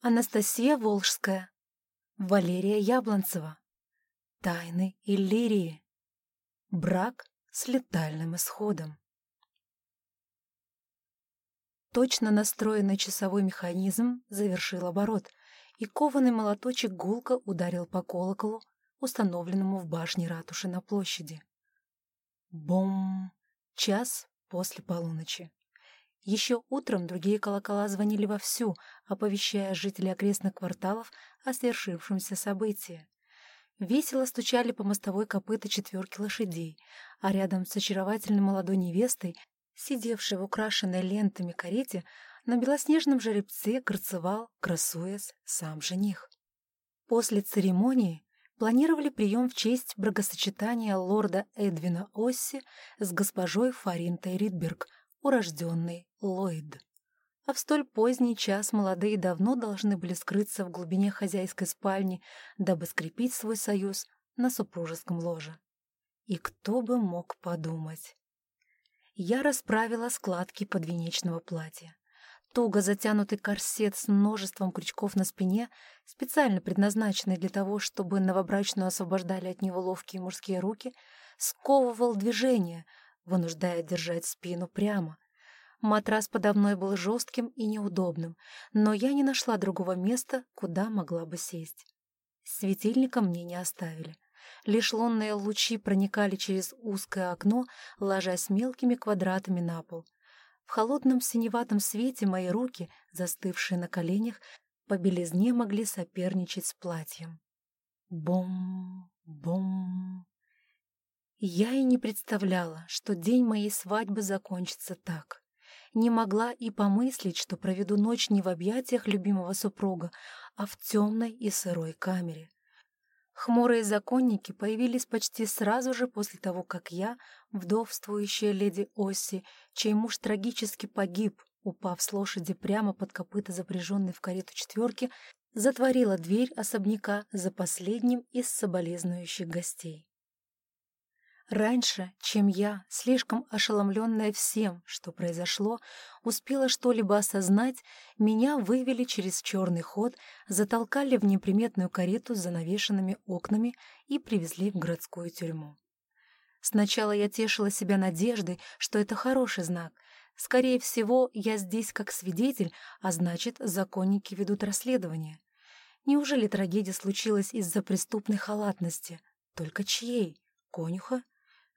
Анастасия Волжская. Валерия Яблонцева. Тайны Иллирии. Брак с летальным исходом. Точно настроенный часовой механизм завершил оборот, и кованый молоточек гулко ударил по колоколу, установленному в башне ратуши на площади. Бом! Час после полуночи. Еще утром другие колокола звонили вовсю, оповещая жителей окрестных кварталов о свершившемся событии. Весело стучали по мостовой копыта четверки лошадей, а рядом с очаровательной молодой невестой, сидевшей в украшенной лентами карете, на белоснежном жеребце горцевал, красуясь, сам жених. После церемонии планировали прием в честь бракосочетания лорда Эдвина Осси с госпожой Фаринтой Ридберг — урожденный Ллойд. А в столь поздний час молодые давно должны были скрыться в глубине хозяйской спальни, дабы скрепить свой союз на супружеском ложе. И кто бы мог подумать? Я расправила складки подвенечного платья. Туго затянутый корсет с множеством крючков на спине, специально предназначенный для того, чтобы новобрачную освобождали от него ловкие мужские руки, сковывал движение — вынуждая держать спину прямо. Матрас подо мной был жестким и неудобным, но я не нашла другого места, куда могла бы сесть. Светильника мне не оставили. Лишь лунные лучи проникали через узкое окно, ложась мелкими квадратами на пол. В холодном синеватом свете мои руки, застывшие на коленях, по белизне могли соперничать с платьем. Бом, бом, я и не представляла, что день моей свадьбы закончится так. Не могла и помыслить, что проведу ночь не в объятиях любимого супруга, а в темной и сырой камере. Хмурые законники появились почти сразу же после того, как я, вдовствующая леди Оси, чей муж трагически погиб, упав с лошади прямо под копыта запряженной в карету четверки, затворила дверь особняка за последним из соболезнующих гостей. Раньше, чем я, слишком ошеломленная всем, что произошло, успела что-либо осознать, меня вывели через черный ход, затолкали в неприметную карету с занавешенными окнами и привезли в городскую тюрьму. Сначала я тешила себя надеждой, что это хороший знак. Скорее всего, я здесь как свидетель, а значит, законники ведут расследование. Неужели трагедия случилась из-за преступной халатности? Только чьей? Конюха?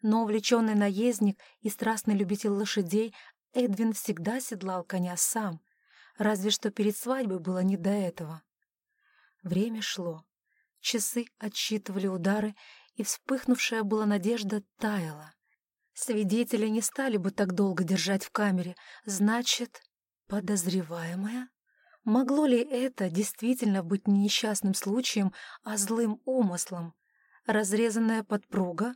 Но увлеченный наездник и страстный любитель лошадей, Эдвин всегда седлал коня сам, разве что перед свадьбой было не до этого. Время шло. Часы отсчитывали удары, и вспыхнувшая была надежда таяла. Свидетели не стали бы так долго держать в камере. Значит, подозреваемая? Могло ли это действительно быть не несчастным случаем, а злым умыслом? Разрезанная подпруга?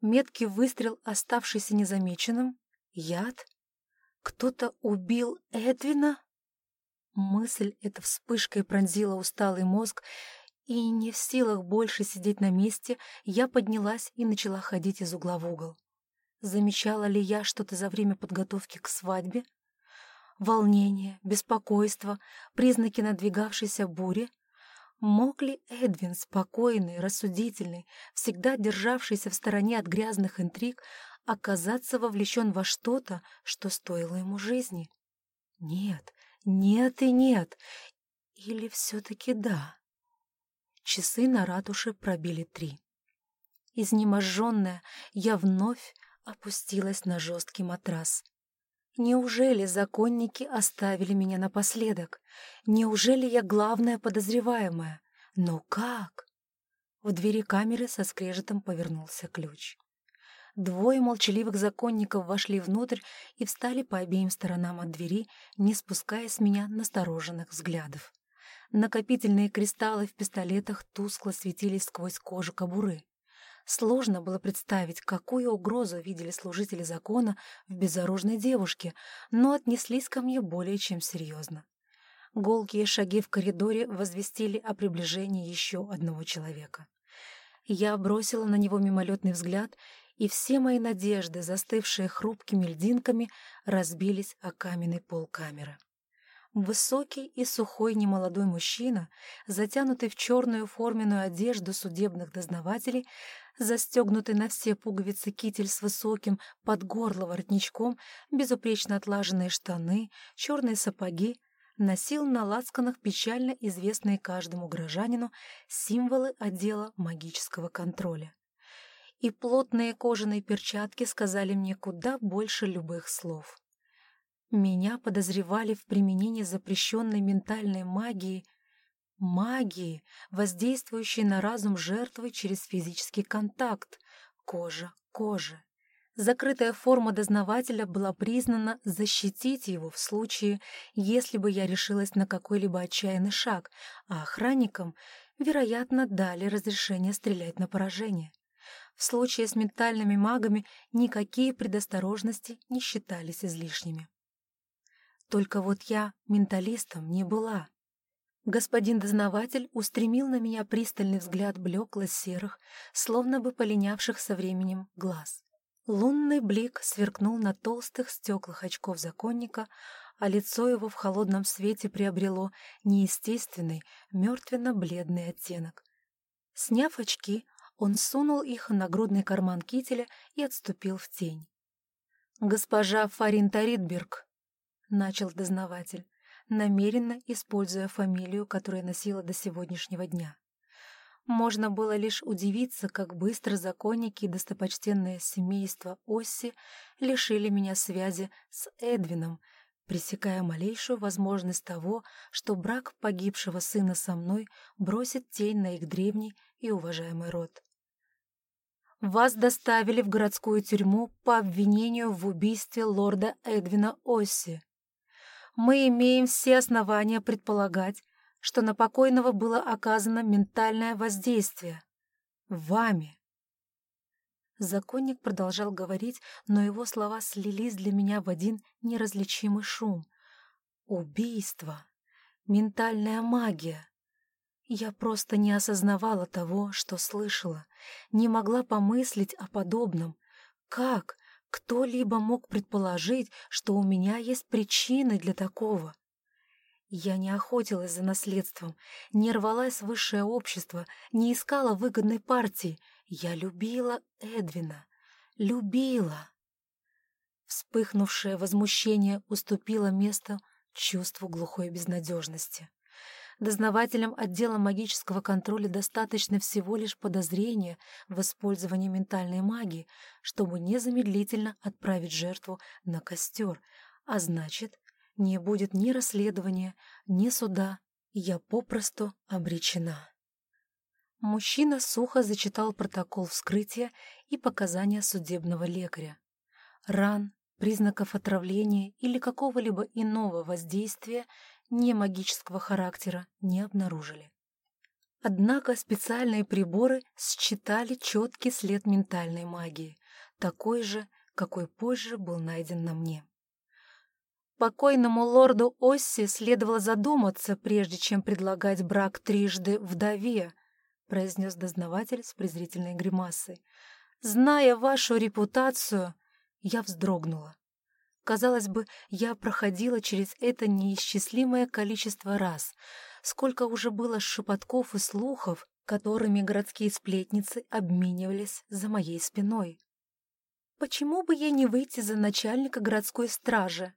Меткий выстрел, оставшийся незамеченным, яд? Кто-то убил Эдвина? Мысль эта вспышкой пронзила усталый мозг, и не в силах больше сидеть на месте, я поднялась и начала ходить из угла в угол. Замечала ли я что-то за время подготовки к свадьбе? Волнение, беспокойство, признаки надвигавшейся бури — Мог ли Эдвин, спокойный, рассудительный, всегда державшийся в стороне от грязных интриг, оказаться вовлечен во что-то, что стоило ему жизни? Нет, нет и нет. Или все-таки да? Часы на ратуше пробили три. Изнеможенная, я вновь опустилась на жесткий матрас. Неужели законники оставили меня напоследок? Неужели я главная подозреваемая? Но как? В двери камеры со скрежетом повернулся ключ. Двое молчаливых законников вошли внутрь и встали по обеим сторонам от двери, не спуская с меня настороженных взглядов. Накопительные кристаллы в пистолетах тускло светились сквозь кожу кобуры. Сложно было представить, какую угрозу видели служители закона в безоружной девушке, но отнеслись ко мне более чем серьезно. Голкие шаги в коридоре возвестили о приближении еще одного человека. Я бросила на него мимолетный взгляд, и все мои надежды, застывшие хрупкими льдинками, разбились о каменный пол камеры. Высокий и сухой немолодой мужчина, затянутый в черную форменную одежду судебных дознавателей, застегнутый на все пуговицы китель с высоким под горло воротничком, безупречно отлаженные штаны, черные сапоги, носил на лацканах печально известные каждому горожанину символы отдела магического контроля. И плотные кожаные перчатки сказали мне куда больше любых слов. Меня подозревали в применении запрещенной ментальной магии, магии, воздействующей на разум жертвы через физический контакт, кожа, кожа. Закрытая форма дознавателя была признана защитить его в случае, если бы я решилась на какой-либо отчаянный шаг, а охранникам, вероятно, дали разрешение стрелять на поражение. В случае с ментальными магами никакие предосторожности не считались излишними. Только вот я менталистом не была. Господин дознаватель устремил на меня пристальный взгляд блекло-серых, словно бы полинявших со временем глаз. Лунный блик сверкнул на толстых стеклах очков законника, а лицо его в холодном свете приобрело неестественный, мертвенно-бледный оттенок. Сняв очки, он сунул их на грудный карман кителя и отступил в тень. «Госпожа Фаринта Ридберг», начал дознаватель, намеренно используя фамилию, которую носила до сегодняшнего дня. Можно было лишь удивиться, как быстро законники и достопочтенное семейство Осси лишили меня связи с Эдвином, пресекая малейшую возможность того, что брак погибшего сына со мной бросит тень на их древний и уважаемый род. Вас доставили в городскую тюрьму по обвинению в убийстве лорда Эдвина Осси мы имеем все основания предполагать, что на покойного было оказано ментальное воздействие. Вами. Законник продолжал говорить, но его слова слились для меня в один неразличимый шум. Убийство. Ментальная магия. Я просто не осознавала того, что слышала, не могла помыслить о подобном. Как? Кто-либо мог предположить, что у меня есть причины для такого. Я не охотилась за наследством, не рвалась в высшее общество, не искала выгодной партии. Я любила Эдвина. Любила. Вспыхнувшее возмущение уступило место чувству глухой безнадежности. Дознавателям отдела магического контроля достаточно всего лишь подозрения в использовании ментальной магии, чтобы незамедлительно отправить жертву на костер, а значит, не будет ни расследования, ни суда, я попросту обречена. Мужчина сухо зачитал протокол вскрытия и показания судебного лекаря. Ран, признаков отравления или какого-либо иного воздействия не магического характера не обнаружили. Однако специальные приборы считали четкий след ментальной магии, такой же, какой позже был найден на мне. Покойному лорду Осси следовало задуматься, прежде чем предлагать брак трижды вдове, произнес дознаватель с презрительной гримасой. Зная вашу репутацию, я вздрогнула. Казалось бы, я проходила через это неисчислимое количество раз. Сколько уже было шепотков и слухов, которыми городские сплетницы обменивались за моей спиной. Почему бы ей не выйти за начальника городской стражи?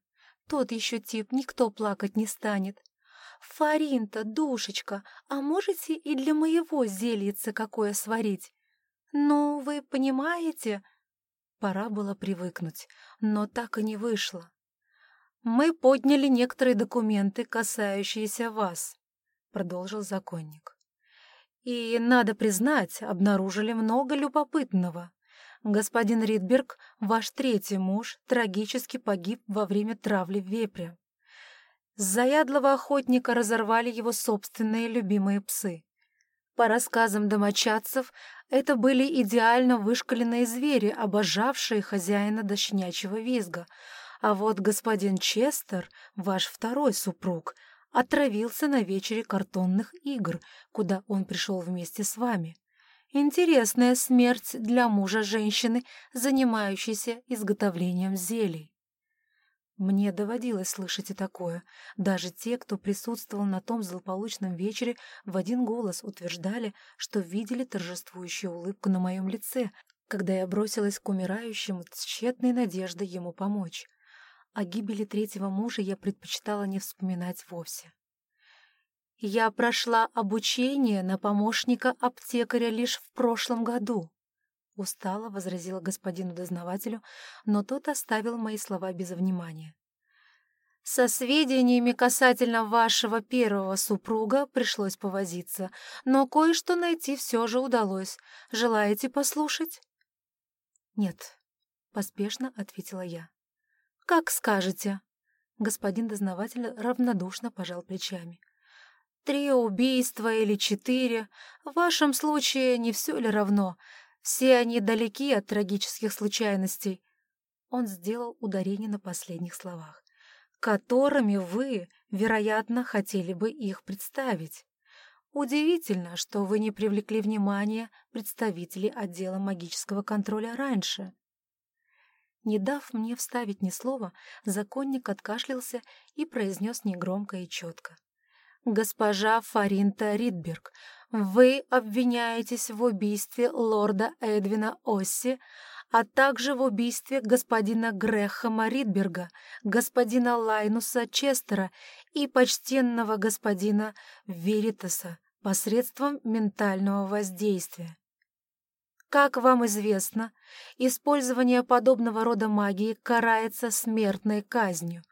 Тот еще тип, никто плакать не станет. Фаринта, душечка, а можете и для моего зельица какое сварить? Ну, вы понимаете, Пора было привыкнуть, но так и не вышло. «Мы подняли некоторые документы, касающиеся вас», — продолжил законник. «И, надо признать, обнаружили много любопытного. Господин Ридберг, ваш третий муж, трагически погиб во время травли вепря. С заядлого охотника разорвали его собственные любимые псы. По рассказам домочадцев, это были идеально вышкаленные звери, обожавшие хозяина до щенячьего визга. А вот господин Честер, ваш второй супруг, отравился на вечере картонных игр, куда он пришел вместе с вами. Интересная смерть для мужа женщины, занимающейся изготовлением зелий. Мне доводилось слышать и такое. Даже те, кто присутствовал на том злополучном вечере, в один голос утверждали, что видели торжествующую улыбку на моем лице, когда я бросилась к умирающему с тщетной надеждой ему помочь. О гибели третьего мужа я предпочитала не вспоминать вовсе. Я прошла обучение на помощника аптекаря лишь в прошлом году. Устало возразила господину дознавателю, но тот оставил мои слова без внимания. Со сведениями касательно вашего первого супруга пришлось повозиться, но кое-что найти все же удалось. Желаете послушать? Нет, поспешно ответила я. Как скажете. Господин дознаватель равнодушно пожал плечами. Три убийства или четыре. В вашем случае не все ли равно? Все они далеки от трагических случайностей. Он сделал ударение на последних словах. Которыми вы, вероятно, хотели бы их представить. Удивительно, что вы не привлекли внимание представителей отдела магического контроля раньше. Не дав мне вставить ни слова, законник откашлялся и произнес негромко и четко. «Госпожа Фаринта Ридберг, вы обвиняетесь в убийстве лорда Эдвина Осси, а также в убийстве господина Грэхэма Ридберга, господина Лайнуса Честера и почтенного господина Веритаса посредством ментального воздействия. Как вам известно, использование подобного рода магии карается смертной казнью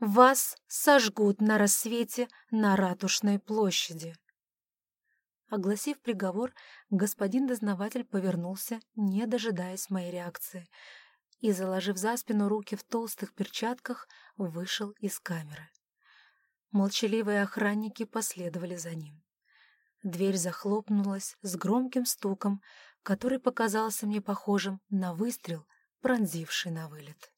вас сожгут на рассвете на Ратушной площади. Огласив приговор, господин дознаватель повернулся, не дожидаясь моей реакции, и, заложив за спину руки в толстых перчатках, вышел из камеры. Молчаливые охранники последовали за ним. Дверь захлопнулась с громким стуком, который показался мне похожим на выстрел, пронзивший на вылет.